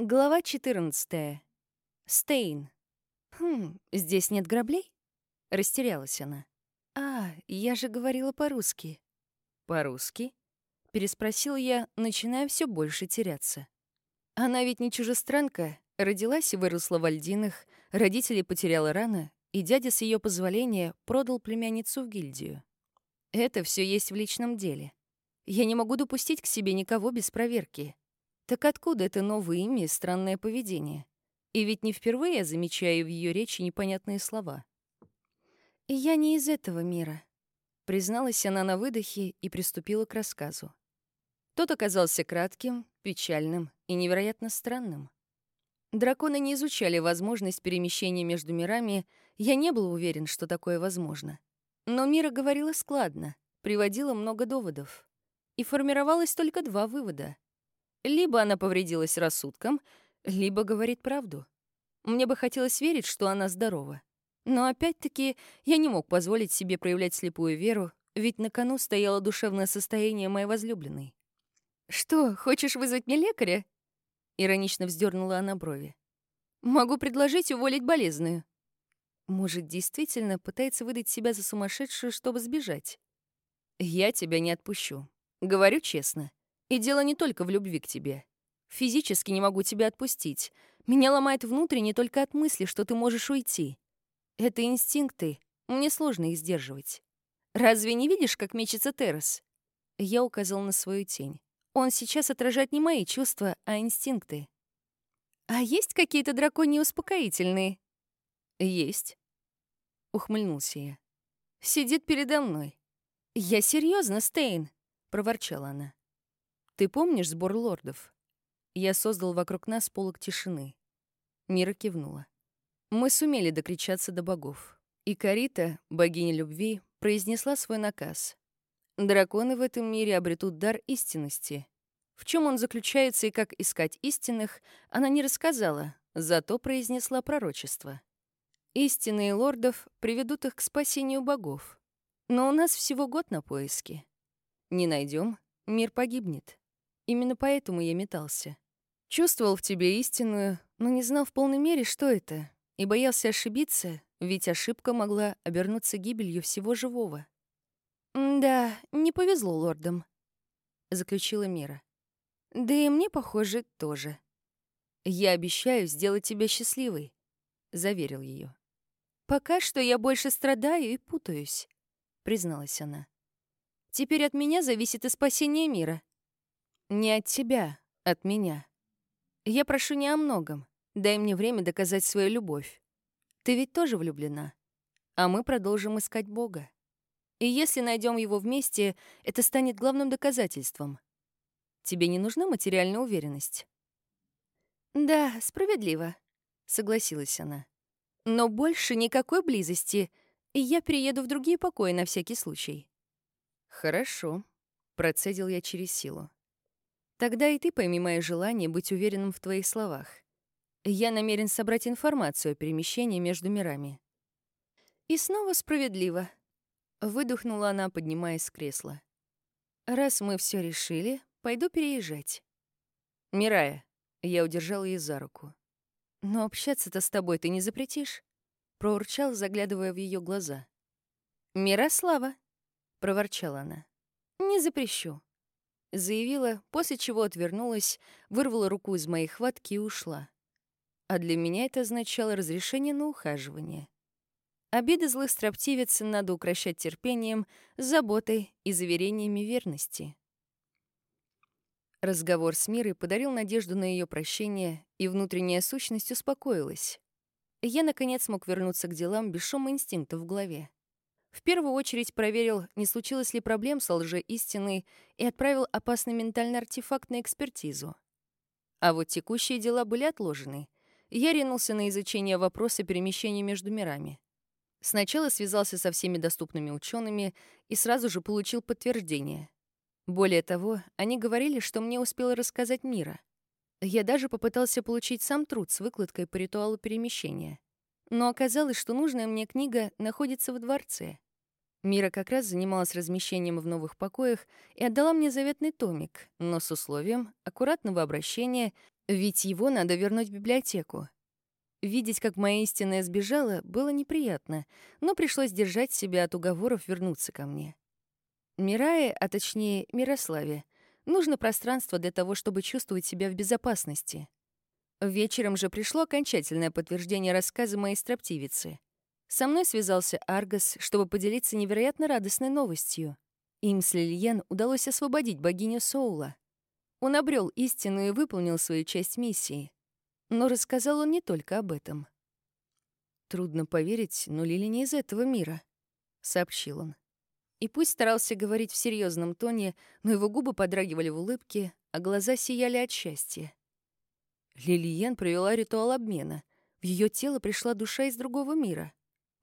Глава 14. Стейн. «Хм, здесь нет граблей?» Растерялась она. «А, я же говорила по-русски». «По-русски?» Переспросил я, начиная все больше теряться. Она ведь не чужестранка, родилась и выросла в Альдинах, родителей потеряла рано, и дядя с ее позволения продал племянницу в гильдию. Это все есть в личном деле. Я не могу допустить к себе никого без проверки. Так откуда это новое имя и странное поведение? И ведь не впервые я замечаю в ее речи непонятные слова. «Я не из этого мира», — призналась она на выдохе и приступила к рассказу. Тот оказался кратким, печальным и невероятно странным. Драконы не изучали возможность перемещения между мирами, я не был уверен, что такое возможно. Но Мира говорила складно, приводила много доводов. И формировалось только два вывода — либо она повредилась рассудком, либо говорит правду. Мне бы хотелось верить, что она здорова. Но опять-таки я не мог позволить себе проявлять слепую веру, ведь на кону стояло душевное состояние моей возлюбленной. «Что, хочешь вызвать мне лекаря?» Иронично вздернула она брови. «Могу предложить уволить болезную». Может, действительно пытается выдать себя за сумасшедшую, чтобы сбежать? «Я тебя не отпущу. Говорю честно. И дело не только в любви к тебе. Физически не могу тебя отпустить. Меня ломает внутренне только от мысли, что ты можешь уйти. Это инстинкты, мне сложно их сдерживать. Разве не видишь, как мечется Террас? Я указал на свою тень. Он сейчас отражает не мои чувства, а инстинкты. А есть какие-то драконьи успокоительные? Есть. Ухмыльнулся я. Сидит передо мной. Я серьезно, Стейн, проворчала она. «Ты помнишь сбор лордов?» Я создал вокруг нас полок тишины. Мира кивнула. Мы сумели докричаться до богов. И Карита, богиня любви, произнесла свой наказ. Драконы в этом мире обретут дар истинности. В чем он заключается и как искать истинных, она не рассказала, зато произнесла пророчество. Истинные лордов приведут их к спасению богов. Но у нас всего год на поиски. Не найдем, мир погибнет. Именно поэтому я метался. Чувствовал в тебе истинную, но не знал в полной мере, что это, и боялся ошибиться, ведь ошибка могла обернуться гибелью всего живого. «Да, не повезло лордам», — заключила Мира. «Да и мне, похоже, тоже. Я обещаю сделать тебя счастливой», — заверил ее. «Пока что я больше страдаю и путаюсь», — призналась она. «Теперь от меня зависит и спасение мира. Не от тебя, от меня. Я прошу не о многом. Дай мне время доказать свою любовь. Ты ведь тоже влюблена. А мы продолжим искать Бога. И если найдем его вместе, это станет главным доказательством. Тебе не нужна материальная уверенность? Да, справедливо, согласилась она. Но больше никакой близости, и я перееду в другие покои на всякий случай. Хорошо, процедил я через силу. Тогда и ты пойми мое желание быть уверенным в твоих словах. Я намерен собрать информацию о перемещении между мирами. И снова справедливо. Выдохнула она, поднимаясь с кресла. Раз мы все решили, пойду переезжать. Мирая, я удержал ее за руку. Но общаться-то с тобой ты не запретишь? Проурчал, заглядывая в ее глаза. Мирослава, проворчала она. Не запрещу. Заявила, после чего отвернулась, вырвала руку из моей хватки и ушла. А для меня это означало разрешение на ухаживание. Обиды злых строптивиц надо укращать терпением, заботой и заверениями верности. Разговор с Мирой подарил надежду на ее прощение, и внутренняя сущность успокоилась. Я, наконец, смог вернуться к делам без шума инстинкта в голове. В первую очередь проверил, не случилось ли проблем с лжеистиной, и отправил опасный ментальный артефакт на экспертизу. А вот текущие дела были отложены. Я ринулся на изучение вопроса перемещения между мирами. Сначала связался со всеми доступными учеными и сразу же получил подтверждение. Более того, они говорили, что мне успела рассказать Мира. Я даже попытался получить сам труд с выкладкой по ритуалу перемещения. Но оказалось, что нужная мне книга находится в дворце. Мира как раз занималась размещением в новых покоях и отдала мне заветный томик, но с условием аккуратного обращения Ведь его надо вернуть в библиотеку. Видеть, как моя истинная сбежала, было неприятно, но пришлось держать себя от уговоров вернуться ко мне. Мирае, а точнее Мирославе, нужно пространство для того, чтобы чувствовать себя в безопасности. Вечером же пришло окончательное подтверждение рассказа моей строптивицы. Со мной связался Аргос, чтобы поделиться невероятно радостной новостью. Им с Лильен удалось освободить богиню Соула. Он обрел истину и выполнил свою часть миссии. Но рассказал он не только об этом. «Трудно поверить, но Лили не из этого мира», — сообщил он. И пусть старался говорить в серьезном тоне, но его губы подрагивали в улыбке, а глаза сияли от счастья. Лилиен провела ритуал обмена. В ее тело пришла душа из другого мира.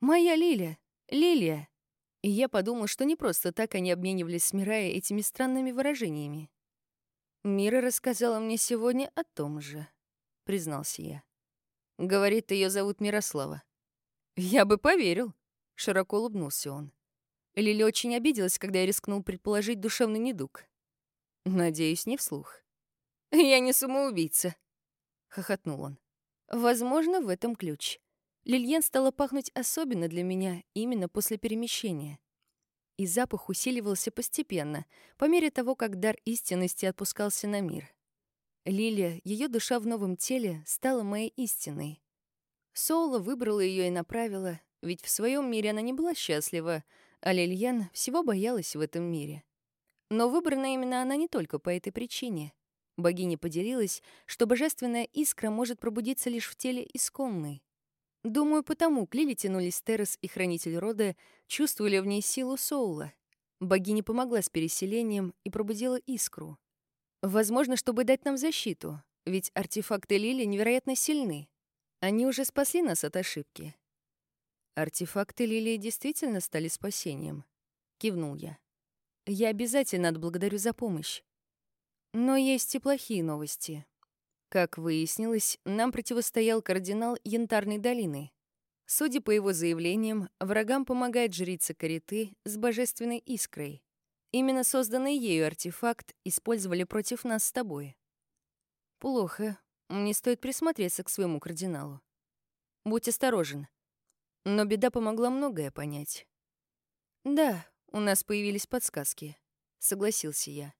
«Моя Лилия! Лилия!» И я подумал, что не просто так они обменивались с Мирая этими странными выражениями. «Мира рассказала мне сегодня о том же», — признался я. Говорит, ее зовут Мирослава. «Я бы поверил», — широко улыбнулся он. Лили очень обиделась, когда я рискнул предположить душевный недуг. Надеюсь, не вслух. «Я не самоубийца», — хохотнул он. «Возможно, в этом ключ. Лильен стала пахнуть особенно для меня именно после перемещения. И запах усиливался постепенно, по мере того, как дар истинности отпускался на мир. Лилия, ее душа в новом теле, стала моей истиной. Соула выбрала ее и направила, ведь в своем мире она не была счастлива, а Лильен всего боялась в этом мире. Но выбрана именно она не только по этой причине. Богиня поделилась, что божественная искра может пробудиться лишь в теле исконной. Думаю, потому к Лиле тянулись Террас и Хранитель Рода, чувствовали в ней силу Соула. Богиня помогла с переселением и пробудила искру. Возможно, чтобы дать нам защиту, ведь артефакты Лили невероятно сильны. Они уже спасли нас от ошибки. Артефакты Лилии действительно стали спасением. Кивнул я. Я обязательно отблагодарю за помощь. Но есть и плохие новости. Как выяснилось, нам противостоял кардинал Янтарной долины. Судя по его заявлениям, врагам помогает жрица Кариты с божественной искрой. Именно созданный ею артефакт использовали против нас с тобой. Плохо. Мне стоит присмотреться к своему кардиналу. Будь осторожен. Но беда помогла многое понять. Да, у нас появились подсказки. Согласился я.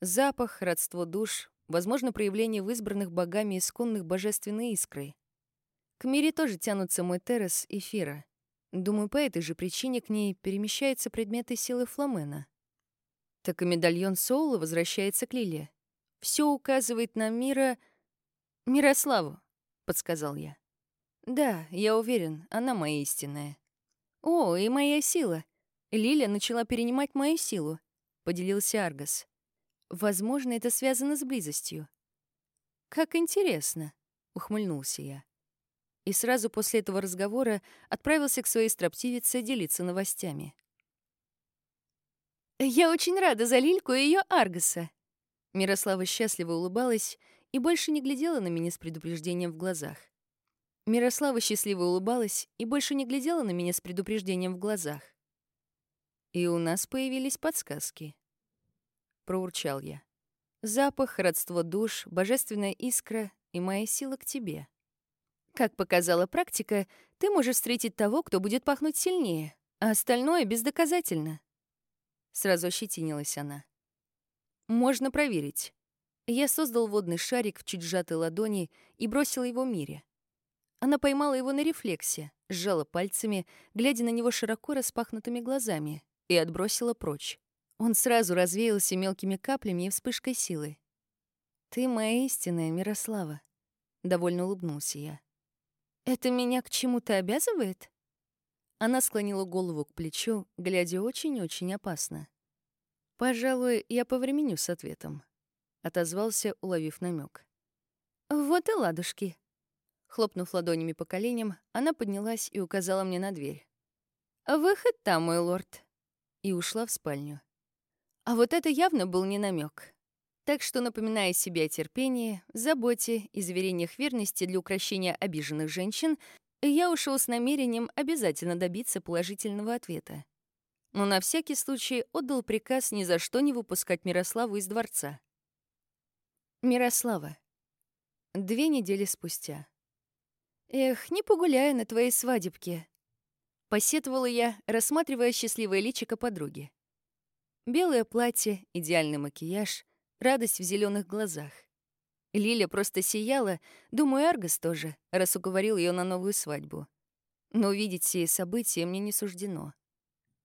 Запах, родство душ, возможно, проявление в избранных богами исконных божественной искры. К мире тоже тянутся мой террас и Фира. Думаю, по этой же причине к ней перемещаются предметы силы Фламена. Так и медальон Соула возвращается к Лиле. Все указывает на Мира... Мирославу, подсказал я. Да, я уверен, она моя истинная. О, и моя сила. Лиля начала перенимать мою силу, поделился Аргас. Возможно, это связано с близостью. «Как интересно», — ухмыльнулся я. И сразу после этого разговора отправился к своей строптивице делиться новостями. «Я очень рада за Лильку и ее Аргаса!» Мирослава счастливо улыбалась и больше не глядела на меня с предупреждением в глазах. Мирослава счастливо улыбалась и больше не глядела на меня с предупреждением в глазах. И у нас появились подсказки проурчал я. Запах, родство душ, божественная искра и моя сила к тебе. Как показала практика, ты можешь встретить того, кто будет пахнуть сильнее, а остальное бездоказательно. Сразу ощетинилась она. Можно проверить. Я создал водный шарик в чуть сжатой ладони и бросил его Мире. Она поймала его на рефлексе, сжала пальцами, глядя на него широко распахнутыми глазами, и отбросила прочь. Он сразу развеялся мелкими каплями и вспышкой силы. «Ты моя истинная, Мирослава», — довольно улыбнулся я. «Это меня к чему-то обязывает?» Она склонила голову к плечу, глядя очень-очень опасно. «Пожалуй, я повременю с ответом», — отозвался, уловив намек. «Вот и ладушки». Хлопнув ладонями по коленям, она поднялась и указала мне на дверь. «Выход там, мой лорд», и ушла в спальню. А вот это явно был не намек. Так что, напоминая себе о терпении, заботе и заверениях верности для украшения обиженных женщин, я ушел с намерением обязательно добиться положительного ответа. Но на всякий случай отдал приказ ни за что не выпускать Мирославу из дворца. Мирослава. Две недели спустя. «Эх, не погуляю на твоей свадебке», — посетовала я, рассматривая счастливое личико подруги. Белое платье, идеальный макияж, радость в зеленых глазах. Лиля просто сияла, думаю, Аргос тоже, раз уговорил ее на новую свадьбу. Но увидеть все события мне не суждено.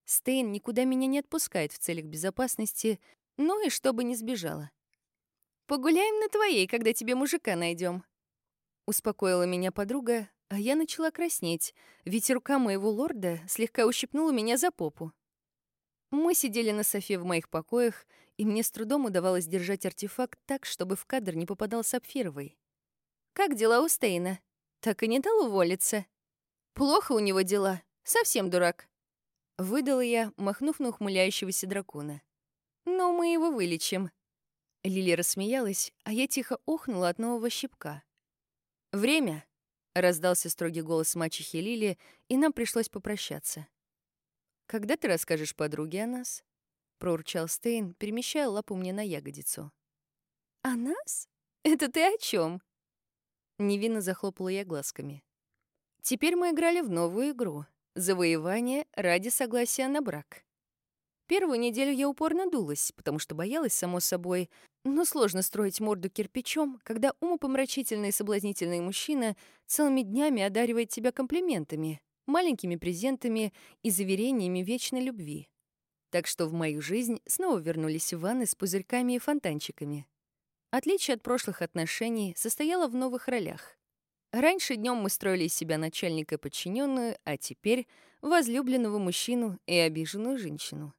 Стейн никуда меня не отпускает в целях безопасности, ну и чтобы не сбежала. «Погуляем на твоей, когда тебе мужика найдем. Успокоила меня подруга, а я начала краснеть, ведь рука моего лорда слегка ущипнула меня за попу. Мы сидели на софе в моих покоях, и мне с трудом удавалось держать артефакт так, чтобы в кадр не попадал сапфировый. «Как дела у Стейна? Так и не дал уволиться?» «Плохо у него дела. Совсем дурак». Выдала я, махнув на ухмыляющегося дракона. «Но мы его вылечим». Лили рассмеялась, а я тихо охнула от нового щипка. «Время!» — раздался строгий голос мачехи Лили, и нам пришлось попрощаться. «Когда ты расскажешь подруге о нас?» — проурчал Стейн, перемещая лапу мне на ягодицу. «О нас? Это ты о чем? Невинно захлопала я глазками. Теперь мы играли в новую игру — завоевание ради согласия на брак. Первую неделю я упорно дулась, потому что боялась, само собой, но сложно строить морду кирпичом, когда умопомрачительный и соблазнительный мужчина целыми днями одаривает тебя комплиментами, маленькими презентами и заверениями вечной любви. Так что в мою жизнь снова вернулись ванны с пузырьками и фонтанчиками. Отличие от прошлых отношений состояло в новых ролях. Раньше днем мы строили из себя начальника подчиненную, а теперь — возлюбленного мужчину и обиженную женщину.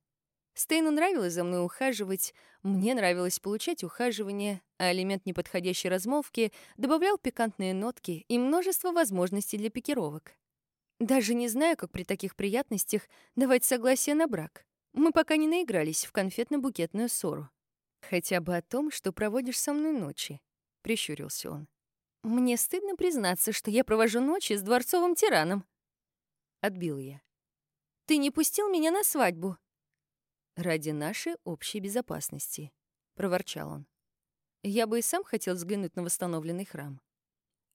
Стейну нравилось за мной ухаживать, мне нравилось получать ухаживание, а элемент неподходящей размолвки добавлял пикантные нотки и множество возможностей для пикировок. Даже не знаю, как при таких приятностях давать согласие на брак. Мы пока не наигрались в конфетно-букетную ссору. Хотя бы о том, что проводишь со мной ночи, — прищурился он. Мне стыдно признаться, что я провожу ночи с дворцовым тираном. Отбил я. Ты не пустил меня на свадьбу, «Ради нашей общей безопасности», — проворчал он. «Я бы и сам хотел взглянуть на восстановленный храм».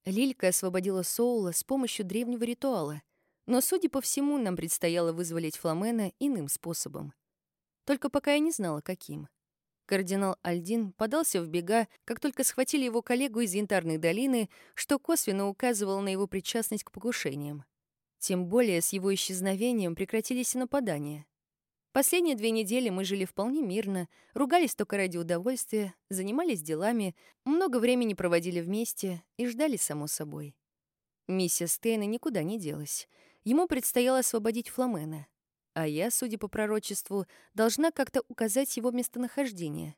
Лилька освободила Соула с помощью древнего ритуала, но, судя по всему, нам предстояло вызволить Фламена иным способом. Только пока я не знала, каким. Кардинал Альдин подался в бега, как только схватили его коллегу из Янтарной долины, что косвенно указывало на его причастность к покушениям. Тем более с его исчезновением прекратились и нападания. Последние две недели мы жили вполне мирно, ругались только ради удовольствия, занимались делами, много времени проводили вместе и ждали, само собой. Миссия Стейна никуда не делась. Ему предстояло освободить Фламена. А я, судя по пророчеству, должна как-то указать его местонахождение.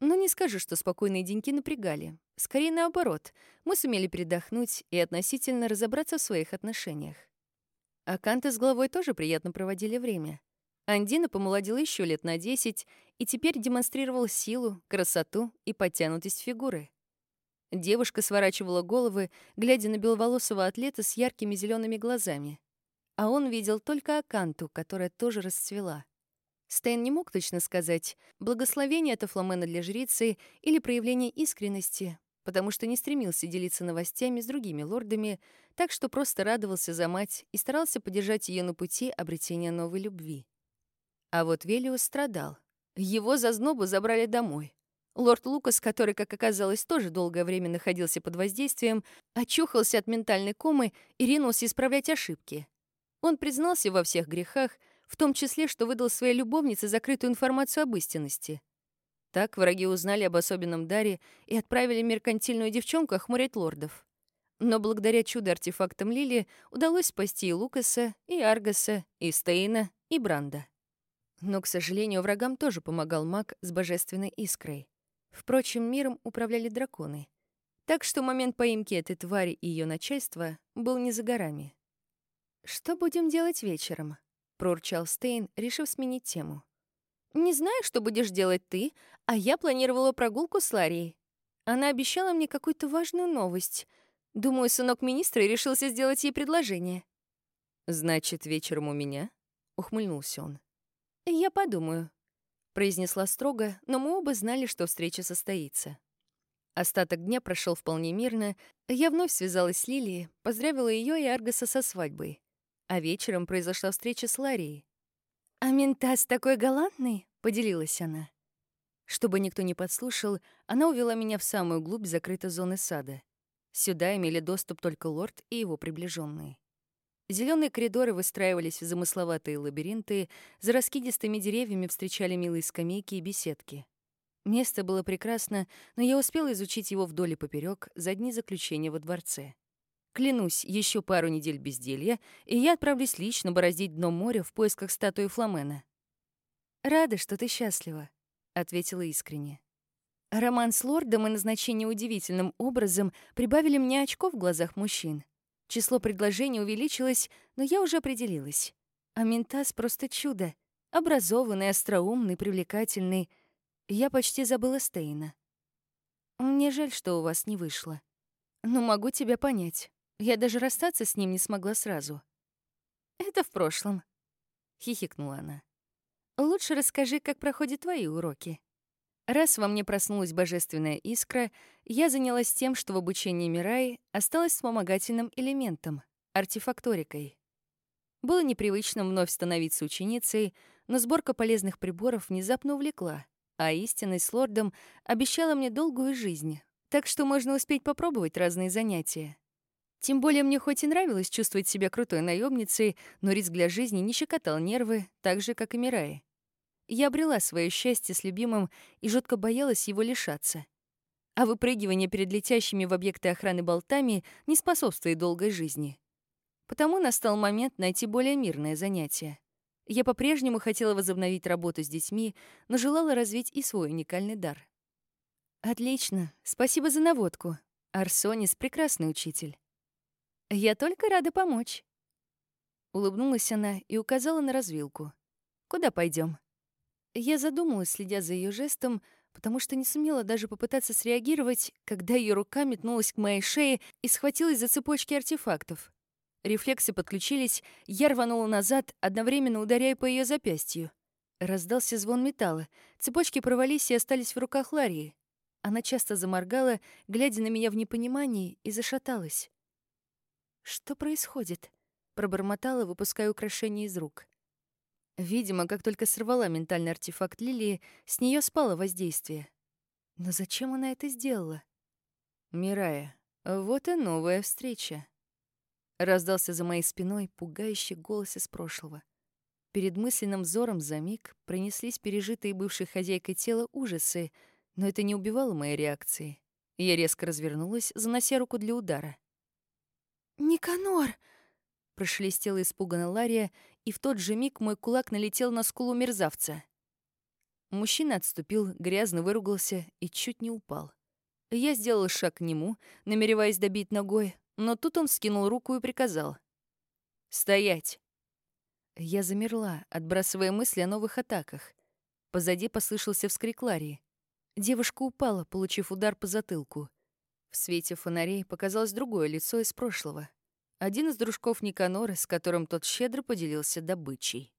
Но не скажу, что спокойные деньки напрягали. Скорее наоборот, мы сумели передохнуть и относительно разобраться в своих отношениях. А Канты с головой тоже приятно проводили время — Андина помолодела еще лет на 10 и теперь демонстрировала силу, красоту и подтянутость фигуры. Девушка сворачивала головы, глядя на беловолосого атлета с яркими зелеными глазами. А он видел только Аканту, которая тоже расцвела. Стейн не мог точно сказать, благословение это Фламена для жрицы или проявление искренности, потому что не стремился делиться новостями с другими лордами, так что просто радовался за мать и старался поддержать ее на пути обретения новой любви. А вот Велиус страдал. Его за знобу забрали домой. Лорд Лукас, который, как оказалось, тоже долгое время находился под воздействием, очухался от ментальной комы и ринулся исправлять ошибки. Он признался во всех грехах, в том числе, что выдал своей любовнице закрытую информацию об истинности. Так враги узнали об особенном даре и отправили меркантильную девчонку охмурять лордов. Но благодаря чудо-артефактам Лили удалось спасти и Лукаса, и Аргаса, и Стейна, и Бранда. Но, к сожалению, врагам тоже помогал маг с божественной искрой. Впрочем, миром управляли драконы. Так что момент поимки этой твари и ее начальства был не за горами. «Что будем делать вечером?» — проурчал Стейн, решив сменить тему. «Не знаю, что будешь делать ты, а я планировала прогулку с Ларией. Она обещала мне какую-то важную новость. Думаю, сынок министра решился сделать ей предложение». «Значит, вечером у меня?» — ухмыльнулся он. «Я подумаю», — произнесла строго, но мы оба знали, что встреча состоится. Остаток дня прошел вполне мирно. Я вновь связалась с Лилией, поздравила ее и Аргаса со свадьбой. А вечером произошла встреча с Ларией. «А Ментас такой галантный?» — поделилась она. Чтобы никто не подслушал, она увела меня в самую глубь закрытой зоны сада. Сюда имели доступ только лорд и его приближенные. Зеленые коридоры выстраивались в замысловатые лабиринты, за раскидистыми деревьями встречали милые скамейки и беседки. Место было прекрасно, но я успела изучить его вдоль и поперек за дни заключения во дворце. Клянусь, еще пару недель безделья, и я отправлюсь лично бороздить дно моря в поисках статуи Фламена. «Рада, что ты счастлива», — ответила искренне. Роман с лордом и назначение удивительным образом прибавили мне очков в глазах мужчин. Число предложений увеличилось, но я уже определилась. А Ментас просто чудо. Образованный, остроумный, привлекательный — я почти забыла Стейна. Мне жаль, что у вас не вышло. Но могу тебя понять. Я даже расстаться с ним не смогла сразу. Это в прошлом, хихикнула она. Лучше расскажи, как проходят твои уроки. Раз во мне проснулась божественная искра, я занялась тем, что в обучении Мираи осталось вспомогательным элементом — артефакторикой. Было непривычно вновь становиться ученицей, но сборка полезных приборов внезапно увлекла а истинность с лордом обещала мне долгую жизнь, так что можно успеть попробовать разные занятия. Тем более мне хоть и нравилось чувствовать себя крутой наемницей, но риск для жизни не щекотал нервы, так же, как и Мираи. Я обрела свое счастье с любимым и жутко боялась его лишаться. А выпрыгивание перед летящими в объекты охраны болтами не способствует долгой жизни. Потому настал момент найти более мирное занятие. Я по-прежнему хотела возобновить работу с детьми, но желала развить и свой уникальный дар. «Отлично. Спасибо за наводку. Арсонис — прекрасный учитель. Я только рада помочь». Улыбнулась она и указала на развилку. «Куда пойдем? Я задумалась, следя за ее жестом, потому что не сумела даже попытаться среагировать, когда ее рука метнулась к моей шее и схватилась за цепочки артефактов. Рефлексы подключились, я рванула назад, одновременно ударяя по ее запястью. Раздался звон металла. Цепочки провалились и остались в руках Ларии. Она часто заморгала, глядя на меня в непонимании, и зашаталась. «Что происходит?» — пробормотала, выпуская украшение из рук. Видимо, как только сорвала ментальный артефакт Лилии, с нее спало воздействие. Но зачем она это сделала? «Мирая, вот и новая встреча». Раздался за моей спиной пугающий голос из прошлого. Перед мысленным взором за миг пронеслись пережитые бывшей хозяйкой тела ужасы, но это не убивало моей реакции. Я резко развернулась, занося руку для удара. «Никанор!» — прошелестела испуганно Лария, и в тот же миг мой кулак налетел на скулу мерзавца. Мужчина отступил, грязно выругался и чуть не упал. Я сделала шаг к нему, намереваясь добить ногой, но тут он скинул руку и приказал. «Стоять!» Я замерла, отбрасывая мысли о новых атаках. Позади послышался вскрик Ларии. Девушка упала, получив удар по затылку. В свете фонарей показалось другое лицо из прошлого. Один из дружков Никанора, с которым тот щедро поделился добычей.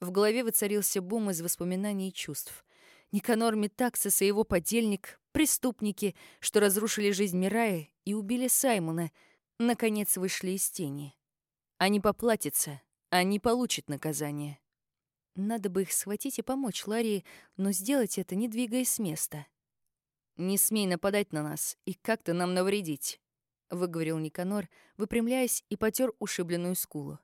В голове воцарился бум из воспоминаний и чувств. Никанор Метаксис и его подельник — преступники, что разрушили жизнь Мирая и убили Саймона, наконец вышли из тени. Они поплатятся, они получат наказание. Надо бы их схватить и помочь Ларии, но сделать это, не двигаясь с места. «Не смей нападать на нас и как-то нам навредить», — выговорил Никанор, выпрямляясь и потер ушибленную скулу.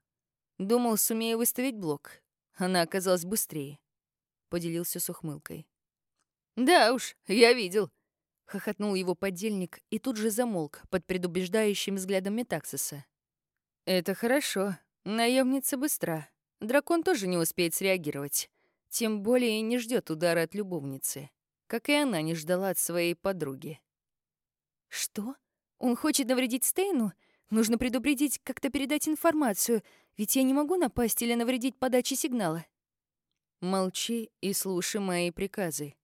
«Думал, сумею выставить блок. Она оказалась быстрее», — поделился с ухмылкой. «Да уж, я видел», — хохотнул его подельник и тут же замолк под предубеждающим взглядом Метаксиса. «Это хорошо. Наемница быстра. Дракон тоже не успеет среагировать. Тем более не ждет удара от любовницы, как и она не ждала от своей подруги». «Что? Он хочет навредить Стейну? Нужно предупредить, как-то передать информацию, ведь я не могу напасть или навредить подаче сигнала». «Молчи и слушай мои приказы»,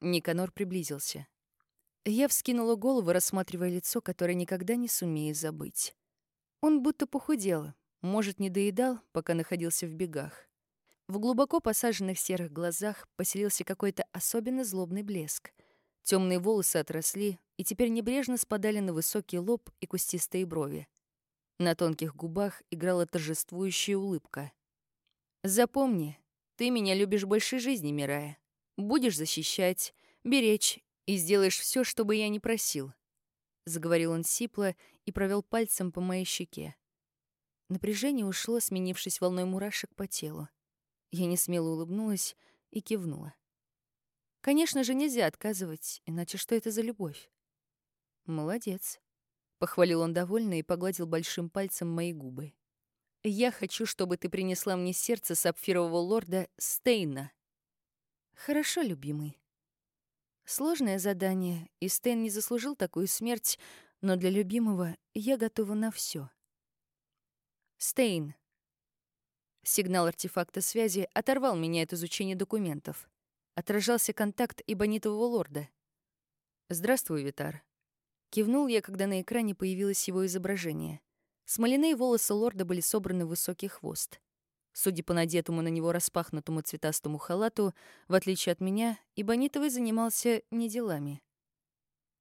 Никанор приблизился. Я вскинула голову, рассматривая лицо, которое никогда не сумею забыть. Он будто похудел, может, не доедал, пока находился в бегах. В глубоко посаженных серых глазах поселился какой-то особенно злобный блеск. Темные волосы отросли и теперь небрежно спадали на высокий лоб и кустистые брови. На тонких губах играла торжествующая улыбка. «Запомни, ты меня любишь больше жизни, Мирая. Будешь защищать, беречь и сделаешь все, что бы я ни просил», — заговорил он сипло и провел пальцем по моей щеке. Напряжение ушло, сменившись волной мурашек по телу. Я не смело улыбнулась и кивнула. Конечно же, нельзя отказывать, иначе что это за любовь? Молодец. Похвалил он довольно и погладил большим пальцем мои губы. Я хочу, чтобы ты принесла мне сердце сапфирового лорда Стейна. Хорошо, любимый. Сложное задание, и Стейн не заслужил такую смерть, но для любимого я готова на все. Стейн. Сигнал артефакта связи оторвал меня от изучения документов. Отражался контакт ибонитового лорда. «Здравствуй, Витар». Кивнул я, когда на экране появилось его изображение. Смоляные волосы лорда были собраны в высокий хвост. Судя по надетому на него распахнутому цветастому халату, в отличие от меня, Ибонитовый занимался не делами.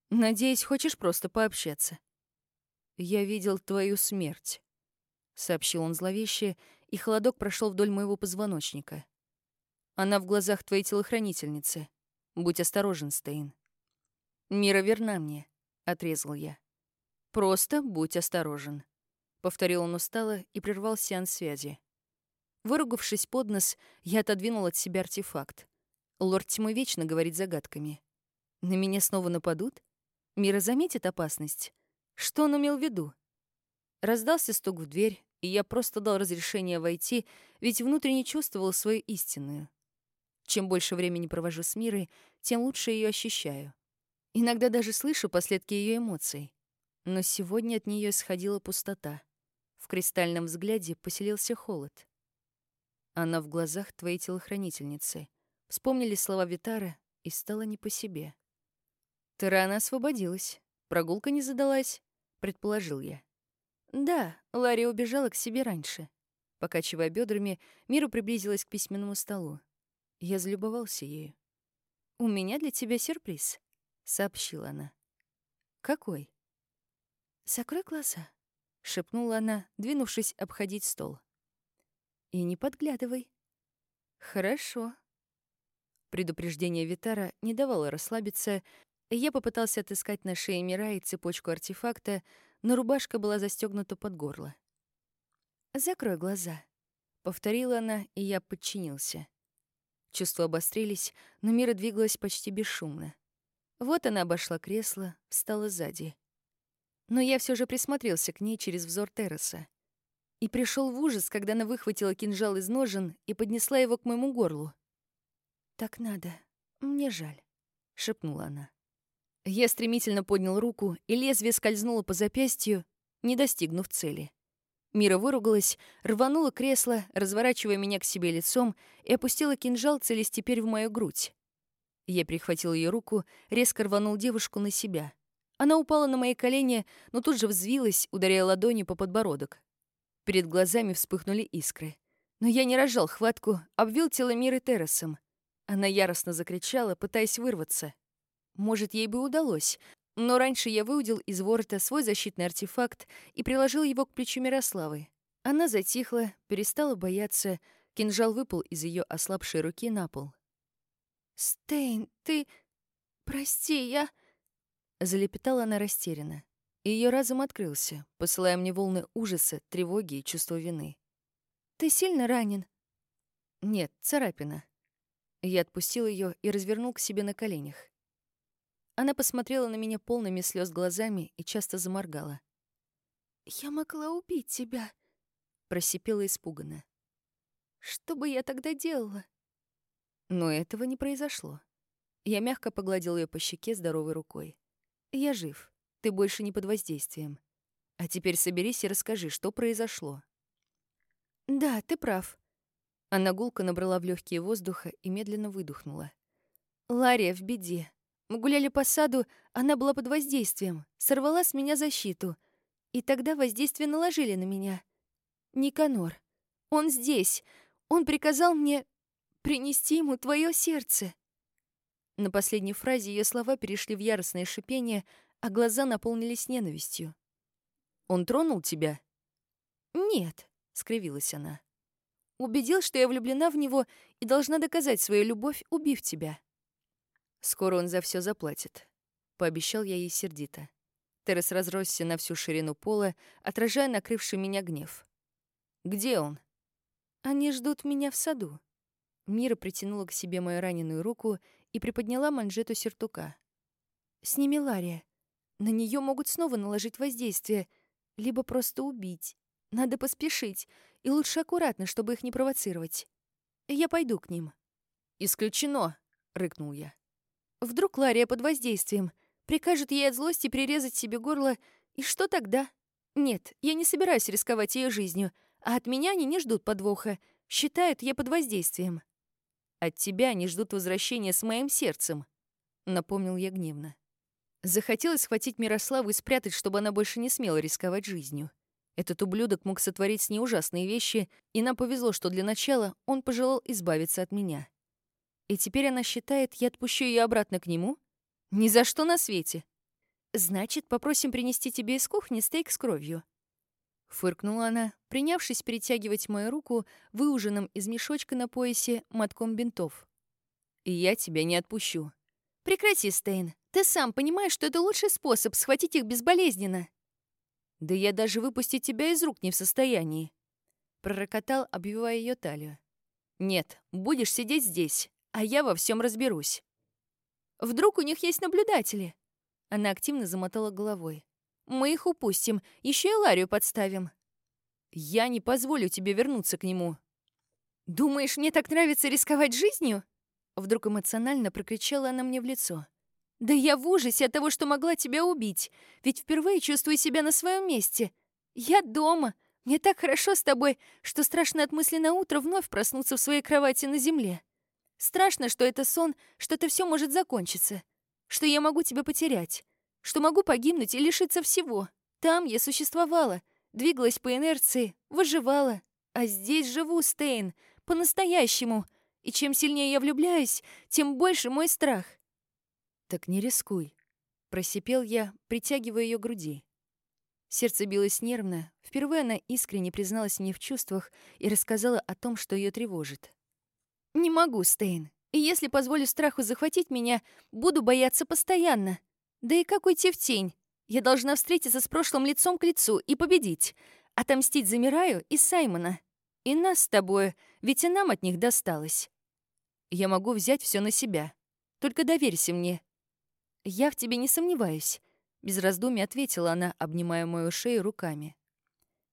«Надеюсь, хочешь просто пообщаться?» «Я видел твою смерть», сообщил он зловеще, и холодок прошел вдоль моего позвоночника. Она в глазах твоей телохранительницы. Будь осторожен, Стейн. Мира верна мне, отрезал я. Просто будь осторожен, повторил он устало и прервал сеанс связи. Выругавшись под нос, я отодвинул от себя артефакт. Лорд Тьмы вечно говорит загадками. На меня снова нападут? Мира заметит опасность? Что он имел в виду? Раздался стук в дверь, и я просто дал разрешение войти, ведь внутренне чувствовал свою истинную. Чем больше времени провожу с Мирой, тем лучше ее ощущаю. Иногда даже слышу последки ее эмоций. Но сегодня от нее исходила пустота. В кристальном взгляде поселился холод. Она в глазах твоей телохранительницы. Вспомнили слова Витара, и стало не по себе. Ты рано освободилась. Прогулка не задалась, предположил я. Да, Ларри убежала к себе раньше. Покачивая бедрами, Мира приблизилась к письменному столу. Я залюбовался ею. «У меня для тебя сюрприз», — сообщила она. «Какой?» «Закрой глаза», — шепнула она, двинувшись обходить стол. «И не подглядывай». «Хорошо». Предупреждение Витара не давало расслабиться, я попытался отыскать на шее Мира и цепочку артефакта, но рубашка была застегнута под горло. «Закрой глаза», — повторила она, и я подчинился. Чувства обострились, но Мира двигалась почти бесшумно. Вот она обошла кресло, встала сзади. Но я все же присмотрелся к ней через взор терраса. И пришел в ужас, когда она выхватила кинжал из ножен и поднесла его к моему горлу. «Так надо. Мне жаль», — шепнула она. Я стремительно поднял руку, и лезвие скользнуло по запястью, не достигнув цели. Мира выругалась, рванула кресло, разворачивая меня к себе лицом, и опустила кинжал, целясь теперь в мою грудь. Я прихватил ее руку, резко рванул девушку на себя. Она упала на мои колени, но тут же взвилась, ударяя ладонью по подбородок. Перед глазами вспыхнули искры. Но я не рожал хватку, обвил тело Миры террасом. Она яростно закричала, пытаясь вырваться. Может, ей бы удалось, но раньше я выудил из ворота свой защитный артефакт и приложил его к плечу Мирославы. Она затихла, перестала бояться, кинжал выпал из ее ослабшей руки на пол. «Стейн, ты... Прости, я...» Залепетала она растерянно. Ее разум открылся, посылая мне волны ужаса, тревоги и чувства вины. «Ты сильно ранен?» «Нет, царапина». Я отпустил ее и развернул к себе на коленях. Она посмотрела на меня полными слез глазами и часто заморгала. «Я могла убить тебя», — просипела испуганно. «Что бы я тогда делала?» Но этого не произошло. Я мягко погладил ее по щеке здоровой рукой. «Я жив. Ты больше не под воздействием. А теперь соберись и расскажи, что произошло». «Да, ты прав». Она гулко набрала в легкие воздуха и медленно выдохнула. «Лария в беде. Мы гуляли по саду, она была под воздействием, сорвала с меня защиту. И тогда воздействие наложили на меня. Никанор. Он здесь. Он приказал мне принести ему твое сердце. На последней фразе ее слова перешли в яростное шипение, а глаза наполнились ненавистью. «Он тронул тебя?» «Нет», — скривилась она. «Убедил, что я влюблена в него и должна доказать свою любовь, убив тебя». «Скоро он за все заплатит», — пообещал я ей сердито. Террас разросся на всю ширину пола, отражая накрывший меня гнев. «Где он?» «Они ждут меня в саду». Мира притянула к себе мою раненую руку и приподняла манжету сюртука. «С ними Лария. На нее могут снова наложить воздействие, либо просто убить. Надо поспешить, и лучше аккуратно, чтобы их не провоцировать. Я пойду к ним». «Исключено!» — рыкнул я. «Вдруг Лария под воздействием прикажет ей от злости прирезать себе горло, и что тогда? Нет, я не собираюсь рисковать ее жизнью, а от меня они не ждут подвоха, считают я под воздействием». «От тебя они ждут возвращения с моим сердцем», — напомнил я гневно. Захотелось схватить Мирославу и спрятать, чтобы она больше не смела рисковать жизнью. Этот ублюдок мог сотворить с ней ужасные вещи, и нам повезло, что для начала он пожелал избавиться от меня. И теперь она считает, я отпущу ее обратно к нему? Ни за что на свете. Значит, попросим принести тебе из кухни стейк с кровью. Фыркнула она, принявшись перетягивать мою руку выуженным из мешочка на поясе мотком бинтов. «И я тебя не отпущу». «Прекрати, Стейн. Ты сам понимаешь, что это лучший способ схватить их безболезненно». «Да я даже выпустить тебя из рук не в состоянии», — пророкотал, обвивая ее талию. «Нет, будешь сидеть здесь, а я во всем разберусь». «Вдруг у них есть наблюдатели?» Она активно замотала головой. Мы их упустим, еще и Ларию подставим. Я не позволю тебе вернуться к нему. Думаешь, мне так нравится рисковать жизнью? Вдруг эмоционально прокричала она мне в лицо. Да я в ужасе от того, что могла тебя убить, ведь впервые чувствую себя на своем месте. Я дома. Мне так хорошо с тобой, что страшно от мысли на утро вновь проснуться в своей кровати на земле. Страшно, что это сон, что это все может закончиться, что я могу тебя потерять что могу погибнуть и лишиться всего. Там я существовала, двигалась по инерции, выживала. А здесь живу, Стейн, по-настоящему. И чем сильнее я влюбляюсь, тем больше мой страх. «Так не рискуй», — просипел я, притягивая ее груди. Сердце билось нервно. Впервые она искренне призналась мне в чувствах и рассказала о том, что ее тревожит. «Не могу, Стейн. И если позволю страху захватить меня, буду бояться постоянно. Да и как уйти в тень? Я должна встретиться с прошлым лицом к лицу и победить. Отомстить замираю и Саймона. И нас с тобой, ведь и нам от них досталось. Я могу взять все на себя. Только доверься мне. Я в тебе не сомневаюсь. Без раздумий ответила она, обнимая мою шею руками.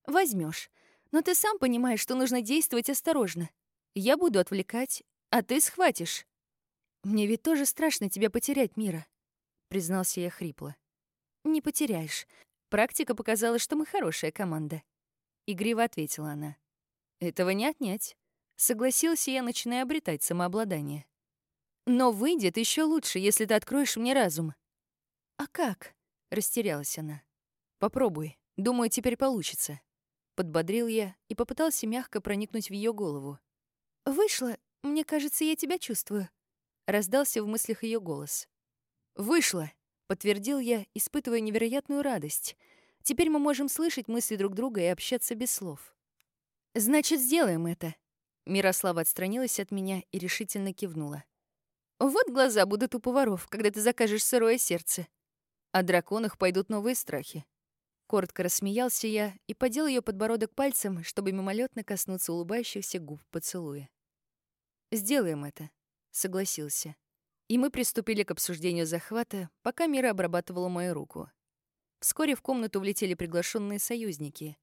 Возьмешь, но ты сам понимаешь, что нужно действовать осторожно. Я буду отвлекать, а ты схватишь. Мне ведь тоже страшно тебя потерять, Мира признался я хрипло. «Не потеряешь. Практика показала, что мы хорошая команда». Игриво ответила она. «Этого не отнять». Согласился я, начиная обретать самообладание. «Но выйдет еще лучше, если ты откроешь мне разум». «А как?» — растерялась она. «Попробуй. Думаю, теперь получится». Подбодрил я и попытался мягко проникнуть в ее голову. «Вышло. Мне кажется, я тебя чувствую», — раздался в мыслях ее голос. «Вышло», — подтвердил я, испытывая невероятную радость. Теперь мы можем слышать мысли друг друга и общаться без слов. «Значит, сделаем это». Мирослава отстранилась от меня и решительно кивнула. «Вот глаза будут у поваров, когда ты закажешь сырое сердце». О драконах пойдут новые страхи. Коротко рассмеялся я и подел ее подбородок пальцем, чтобы мимолетно коснуться улыбающихся губ поцелуя. «Сделаем это», — согласился. И мы приступили к обсуждению захвата, пока Мира обрабатывала мою руку. Вскоре в комнату влетели приглашенные союзники.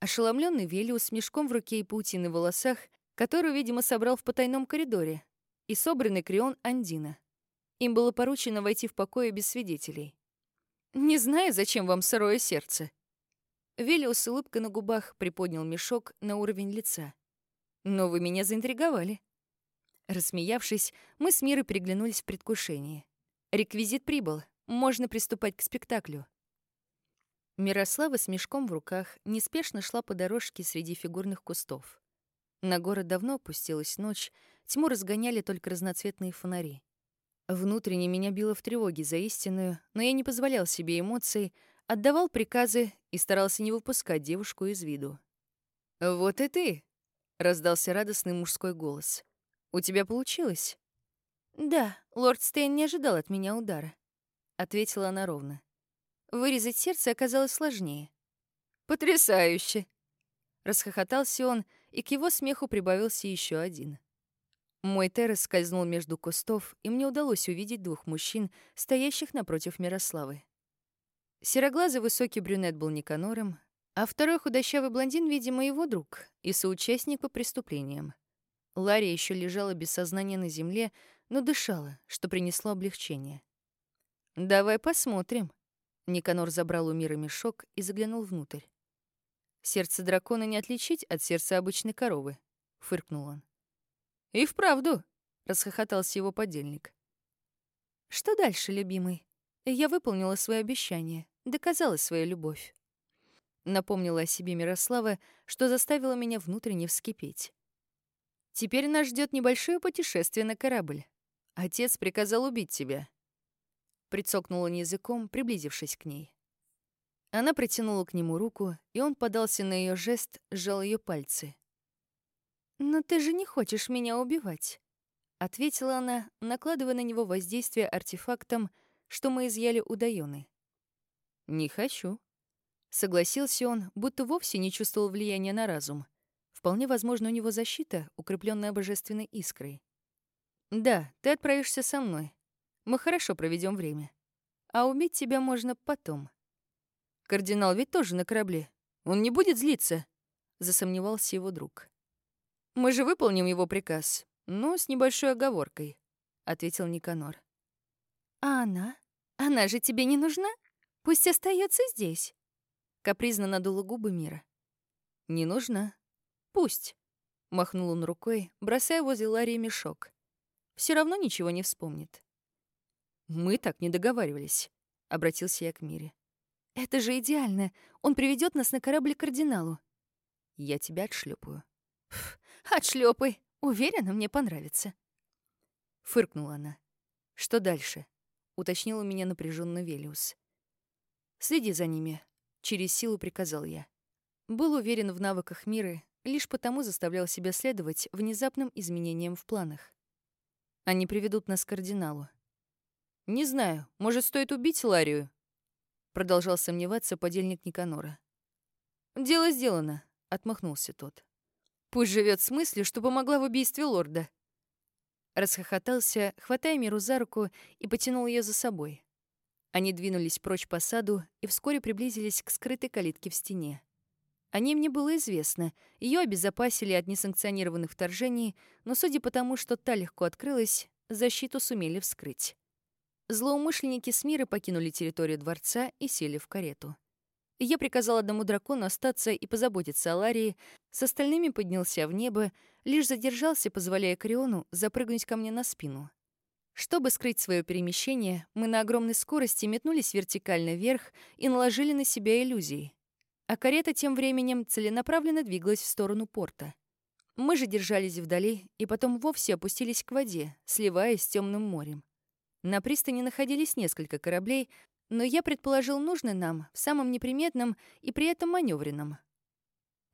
Ошеломленный Велиус с мешком в руке и паутиной в волосах, которую, видимо, собрал в потайном коридоре, и собранный Крион Андина. Им было поручено войти в покое без свидетелей. «Не знаю, зачем вам сырое сердце». Велиус с улыбкой на губах приподнял мешок на уровень лица. «Но вы меня заинтриговали». Рассмеявшись, мы с Мирой переглянулись в предвкушении. Реквизит прибыл, можно приступать к спектаклю. Мирослава с мешком в руках неспешно шла по дорожке среди фигурных кустов. На город давно опустилась ночь, тьму разгоняли только разноцветные фонари. Внутренне меня било в тревоге за истинную, но я не позволял себе эмоций, отдавал приказы и старался не выпускать девушку из виду. «Вот и ты!» — раздался радостный мужской голос. «У тебя получилось?» «Да, лорд Стейн не ожидал от меня удара», — ответила она ровно. Вырезать сердце оказалось сложнее. «Потрясающе!» Расхохотался он, и к его смеху прибавился еще один. Мой террас скользнул между кустов, и мне удалось увидеть двух мужчин, стоящих напротив Мирославы. Сероглазый высокий брюнет был Никанором, а второй худощавый блондин, видимо, его друг и соучастник по преступлениям. Лария еще лежала без сознания на земле, но дышала, что принесло облегчение. «Давай посмотрим». Никанор забрал у Мира мешок и заглянул внутрь. «Сердце дракона не отличить от сердца обычной коровы», — фыркнул он. «И вправду», — расхохотался его подельник. «Что дальше, любимый? Я выполнила свое обещание, доказала свою любовь». Напомнила о себе Мирослава, что заставило меня внутренне вскипеть. «Теперь нас ждет небольшое путешествие на корабль. Отец приказал убить тебя». Прицокнула языком, приблизившись к ней. Она протянула к нему руку, и он подался на ее жест, сжал ее пальцы. «Но ты же не хочешь меня убивать», — ответила она, накладывая на него воздействие артефактом, что мы изъяли у Дайоны. «Не хочу», — согласился он, будто вовсе не чувствовал влияния на разум. Вполне возможно, у него защита, укрепленная божественной искрой. «Да, ты отправишься со мной. Мы хорошо проведем время. А убить тебя можно потом». «Кардинал ведь тоже на корабле. Он не будет злиться?» — засомневался его друг. Мы же выполним его приказ, но с небольшой оговоркой, ответил Никанор. А она? Она же тебе не нужна? Пусть остается здесь. Капризно надула губы Мира. Не нужна. Пусть. Махнул он рукой, бросая возле Ларии мешок. Все равно ничего не вспомнит. Мы так не договаривались, обратился я к Мире. Это же идеально. Он приведет нас на корабль к кардиналу. Я тебя отшлепаю. Отшлепай. Уверена, мне понравится. Фыркнула она. Что дальше? Уточнил у меня напряженно Велиус. Следи за ними. Через силу приказал я. Был уверен в навыках мира, лишь потому заставлял себя следовать внезапным изменениям в планах. Они приведут нас к кардиналу. «Не знаю, может, стоит убить Ларию?» Продолжал сомневаться подельник Никанора. «Дело сделано», — отмахнулся тот. Пусть живет с мыслью, что помогла в убийстве лорда. Расхохотался, хватая Миру за руку и потянул ее за собой. Они двинулись прочь по саду и вскоре приблизились к скрытой калитке в стене. О ней мне было известно. Ее обезопасили от несанкционированных вторжений, но судя по тому, что та легко открылась, защиту сумели вскрыть. Злоумышленники с мира покинули территорию дворца и сели в карету. Я приказал одному дракону остаться и позаботиться о Ларии, с остальными поднялся в небо, лишь задержался, позволяя Криону запрыгнуть ко мне на спину. Чтобы скрыть свое перемещение, мы на огромной скорости метнулись вертикально вверх и наложили на себя иллюзии. А карета тем временем целенаправленно двигалась в сторону порта. Мы же держались вдали и потом вовсе опустились к воде, сливаясь с темным морем. На пристани находились несколько кораблей, но я предположил нужный нам в самом неприметном и при этом маневренном.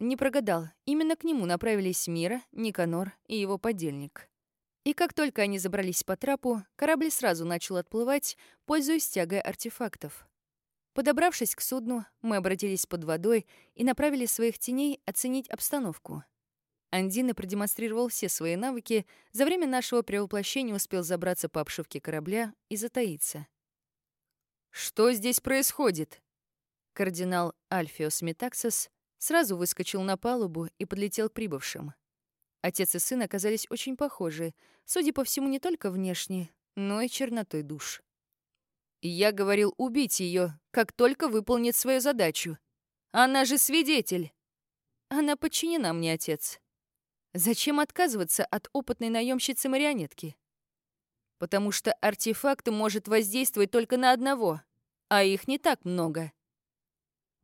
Не прогадал, именно к нему направились Мира, Никанор и его подельник. И как только они забрались по трапу, корабль сразу начал отплывать, пользуясь тягой артефактов. Подобравшись к судну, мы обратились под водой и направили своих теней оценить обстановку. Андина продемонстрировал все свои навыки, за время нашего превоплощения успел забраться по обшивке корабля и затаиться — «Что здесь происходит?» Кардинал Альфиос Метаксос сразу выскочил на палубу и подлетел к прибывшим. Отец и сын оказались очень похожи, судя по всему, не только внешне, но и чернотой душ. «Я говорил убить ее, как только выполнит свою задачу. Она же свидетель!» «Она подчинена мне, отец. Зачем отказываться от опытной наемщицы-марионетки?» потому что артефакт может воздействовать только на одного, а их не так много.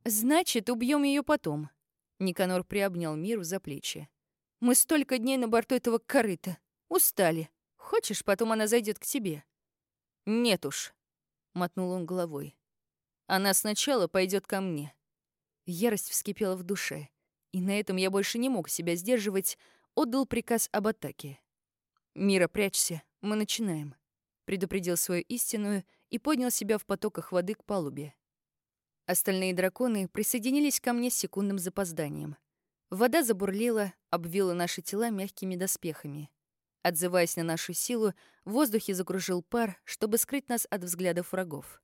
Значит, убьем ее потом. Никанор приобнял Миру за плечи. Мы столько дней на борту этого корыта. Устали. Хочешь, потом она зайдет к тебе? «Нет уж», — мотнул он головой. «Она сначала пойдет ко мне». Ярость вскипела в душе, и на этом я больше не мог себя сдерживать, отдал приказ об атаке. «Мира, прячься, мы начинаем», — предупредил свою истинную и поднял себя в потоках воды к палубе. Остальные драконы присоединились ко мне с секундным запозданием. Вода забурлила, обвила наши тела мягкими доспехами. Отзываясь на нашу силу, в воздухе закружил пар, чтобы скрыть нас от взглядов врагов.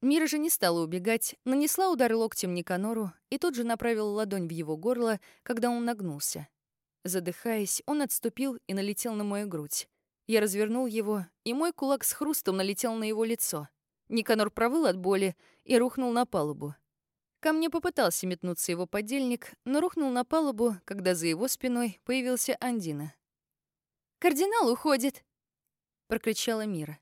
Мира же не стала убегать, нанесла удар локтем Никанору и тут же направила ладонь в его горло, когда он нагнулся. Задыхаясь, он отступил и налетел на мою грудь. Я развернул его, и мой кулак с хрустом налетел на его лицо. Никанор провыл от боли и рухнул на палубу. Ко мне попытался метнуться его подельник, но рухнул на палубу, когда за его спиной появился Андина. «Кардинал уходит!» — прокричала Мира.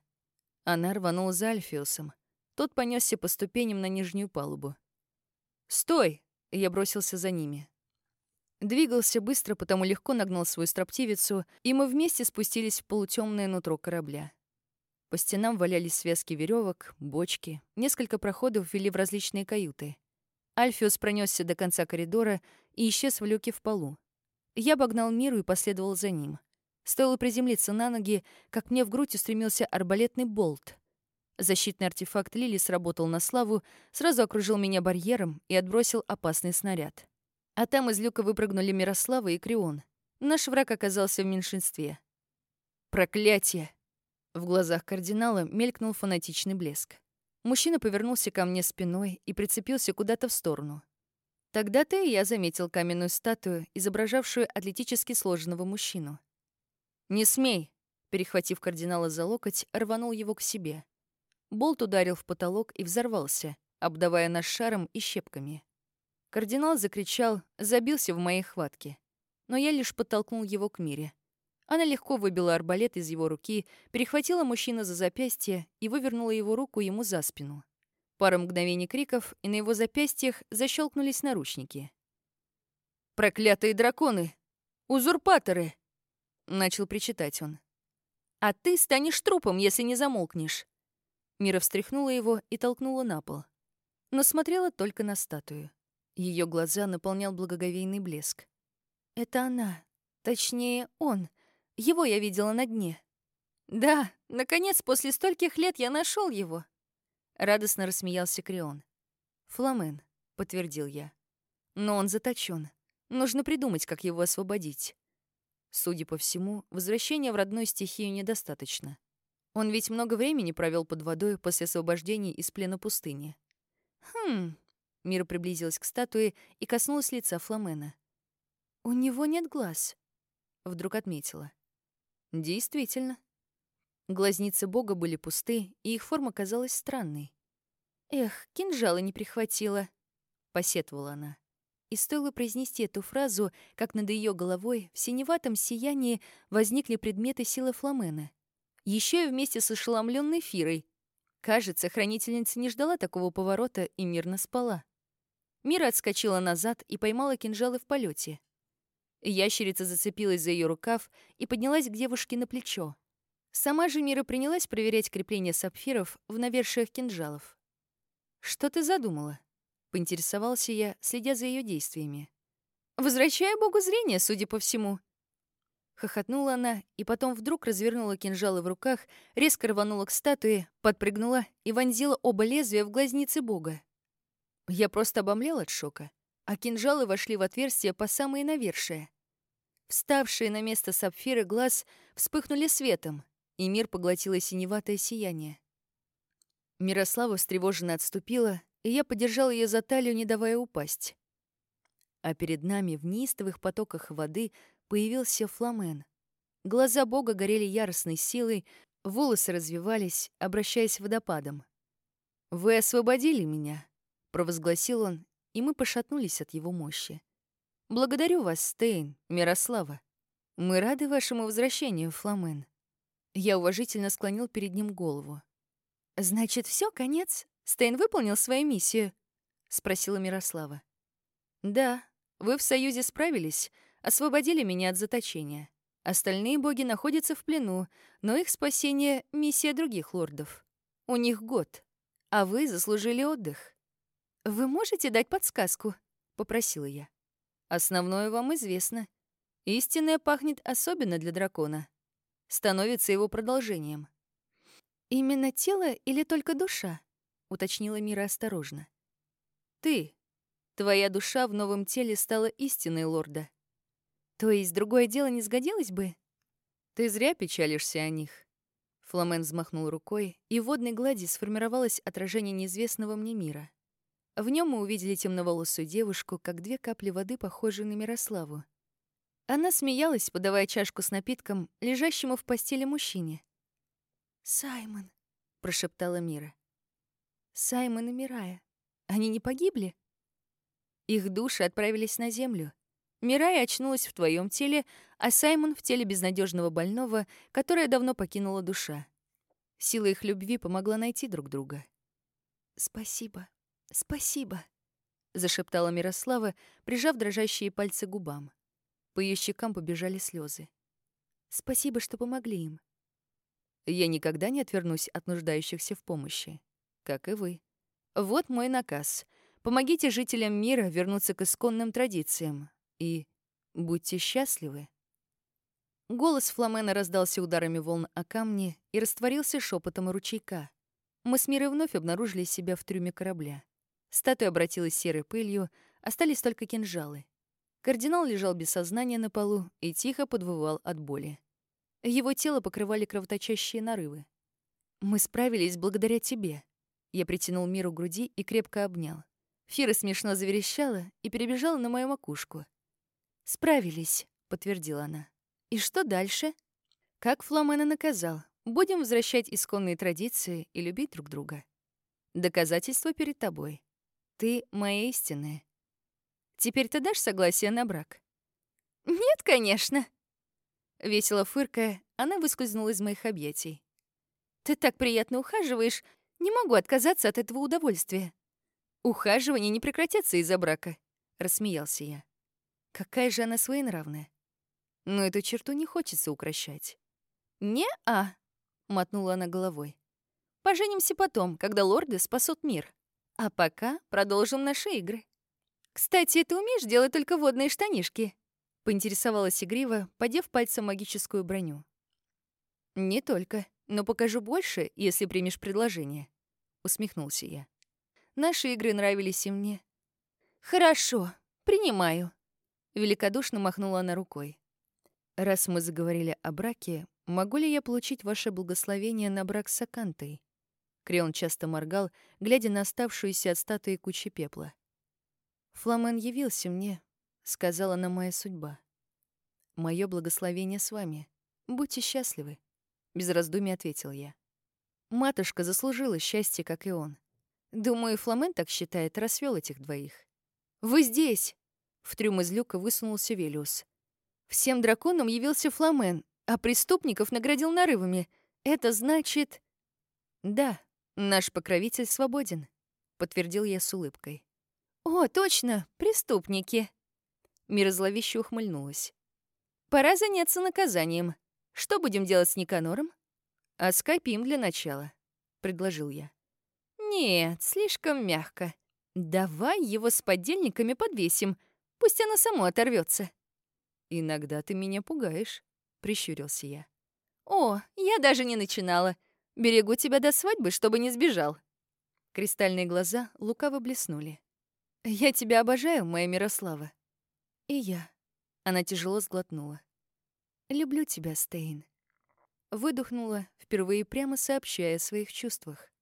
Она рванула за Альфиусом. Тот понесся по ступеням на нижнюю палубу. «Стой!» — я бросился за ними. Двигался быстро, потому легко нагнал свою строптивицу, и мы вместе спустились в полутемное нутро корабля. По стенам валялись связки веревок, бочки, несколько проходов вели в различные каюты. Альфиус пронесся до конца коридора и исчез в люке в полу. Я обогнал Миру и последовал за ним. Стоило приземлиться на ноги, как мне в грудь устремился арбалетный болт. Защитный артефакт Лили сработал на славу, сразу окружил меня барьером и отбросил опасный снаряд. А там из люка выпрыгнули Мирослава и Крион. Наш враг оказался в меньшинстве. «Проклятие!» В глазах кардинала мелькнул фанатичный блеск. Мужчина повернулся ко мне спиной и прицепился куда-то в сторону. Тогда-то и я заметил каменную статую, изображавшую атлетически сложенного мужчину. «Не смей!» Перехватив кардинала за локоть, рванул его к себе. Болт ударил в потолок и взорвался, обдавая нас шаром и щепками. Кардинал закричал, забился в моей хватке. Но я лишь подтолкнул его к мире. Она легко выбила арбалет из его руки, перехватила мужчину за запястье и вывернула его руку ему за спину. Пара мгновений криков, и на его запястьях защелкнулись наручники. «Проклятые драконы! Узурпаторы!» — начал причитать он. «А ты станешь трупом, если не замолкнешь!» Мира встряхнула его и толкнула на пол. Но смотрела только на статую. Ее глаза наполнял благоговейный блеск. «Это она. Точнее, он. Его я видела на дне. Да, наконец, после стольких лет я нашел его. Радостно рассмеялся Крион. Фламен, подтвердил я. Но он заточен. Нужно придумать, как его освободить. Судя по всему, возвращения в родную стихию недостаточно. Он ведь много времени провел под водой после освобождения из плена пустыни. Хм. Мира приблизилась к статуе и коснулась лица Фламена. У него нет глаз, вдруг отметила. Действительно. Глазницы бога были пусты, и их форма казалась странной. «Эх, кинжала не прихватила», — посетовала она. И стоило произнести эту фразу, как над ее головой в синеватом сиянии возникли предметы силы Фламена. Еще и вместе с ошеломленной Фирой. Кажется, хранительница не ждала такого поворота и мирно спала. Мира отскочила назад и поймала кинжалы в полете. Ящерица зацепилась за ее рукав и поднялась к девушке на плечо. Сама же Мира принялась проверять крепление сапфиров в навершиях кинжалов. «Что ты задумала?» — поинтересовался я, следя за ее действиями. «Возвращая Богу зрение, судя по всему». Хохотнула она и потом вдруг развернула кинжалы в руках, резко рванула к статуе, подпрыгнула и вонзила оба лезвия в глазницы Бога. Я просто обомлел от шока, а кинжалы вошли в отверстие по самые навершие. Вставшие на место сапфиры глаз вспыхнули светом, и мир поглотило синеватое сияние. Мирослава встревоженно отступила, и я подержал ее за талию, не давая упасть. А перед нами в неистовых потоках воды появился фламен. Глаза бога горели яростной силой, волосы развивались, обращаясь водопадом. «Вы освободили меня», — провозгласил он, и мы пошатнулись от его мощи. Благодарю вас, Стейн, Мирослава. Мы рады вашему возвращению, Фламен. Я уважительно склонил перед ним голову. Значит, все, конец? Стейн выполнил свою миссию? спросила Мирослава. Да, вы в союзе справились, освободили меня от заточения. Остальные боги находятся в плену, но их спасение — миссия других лордов. У них год, а вы заслужили отдых. Вы можете дать подсказку? Попросила я. Основное вам известно. Истинное пахнет особенно для дракона. Становится его продолжением. «Именно тело или только душа?» — уточнила Мира осторожно. «Ты. Твоя душа в новом теле стала истиной лорда. То есть другое дело не сгодилось бы?» «Ты зря печалишься о них». Фламен взмахнул рукой, и в водной глади сформировалось отражение неизвестного мне мира. В нем мы увидели темноволосую девушку, как две капли воды, похожие на Мирославу. Она смеялась, подавая чашку с напитком лежащему в постели мужчине. «Саймон», — прошептала Мира. «Саймон и Мирая. Они не погибли?» Их души отправились на землю. Мирая очнулась в твоем теле, а Саймон — в теле безнадежного больного, которое давно покинула душа. Сила их любви помогла найти друг друга. «Спасибо, спасибо», — зашептала Мирослава, прижав дрожащие пальцы к губам. По ее щекам побежали слезы. «Спасибо, что помогли им». «Я никогда не отвернусь от нуждающихся в помощи. Как и вы. Вот мой наказ. Помогите жителям мира вернуться к исконным традициям. И будьте счастливы». Голос Фламена раздался ударами волн о камни и растворился шепотом ручейка. Мы с Мирой вновь обнаружили себя в трюме корабля. Статуя обратилась серой пылью, остались только кинжалы. Кардинал лежал без сознания на полу и тихо подвывал от боли. Его тело покрывали кровоточащие нарывы. «Мы справились благодаря тебе». Я притянул Миру к груди и крепко обнял. Фира смешно заверещала и перебежала на мою макушку. «Справились», — подтвердила она. «И что дальше?» «Как Фламена наказал. Будем возвращать исконные традиции и любить друг друга. Доказательство перед тобой. Ты моя истинная. Теперь ты дашь согласие на брак?» «Нет, конечно!» Весело фыркая, она выскользнула из моих объятий. «Ты так приятно ухаживаешь, не могу отказаться от этого удовольствия». «Ухаживание не прекратятся из-за брака», — рассмеялся я. «Какая же она своенравная. Но эту черту не хочется укращать». «Не-а», — мотнула она головой. «Поженимся потом, когда лорды спасут мир. А пока продолжим наши игры». «Кстати, ты умеешь делать только водные штанишки?» — поинтересовалась игриво, подев пальцем магическую броню. «Не только, но покажу больше, если примешь предложение», — усмехнулся я. Наши игры нравились и мне. «Хорошо, принимаю», — великодушно махнула она рукой. «Раз мы заговорили о браке, могу ли я получить ваше благословение на брак с Акантой?» Креон часто моргал, глядя на оставшуюся от статуи кучи пепла. Фламен явился мне, сказала на моя судьба. Мое благословение с вами. Будьте счастливы. Без раздумий ответил я. Матушка заслужила счастье, как и он. Думаю, Фламен так считает, рассвел этих двоих. «Вы здесь!» В трюм из люка высунулся Велиус. Всем драконам явился Фламен, а преступников наградил нарывами. Это значит... Да, наш покровитель свободен, подтвердил я с улыбкой. «О, точно, преступники!» Мира зловеще ухмыльнулась. «Пора заняться наказанием. Что будем делать с Никанором?» «Оскопим для начала», — предложил я. «Нет, слишком мягко. Давай его с подельниками подвесим. Пусть оно само оторвется. «Иногда ты меня пугаешь», — прищурился я. «О, я даже не начинала. Берегу тебя до свадьбы, чтобы не сбежал». Кристальные глаза лукаво блеснули. «Я тебя обожаю, моя Мирослава». «И я». Она тяжело сглотнула. «Люблю тебя, Стейн». Выдохнула, впервые прямо сообщая о своих чувствах.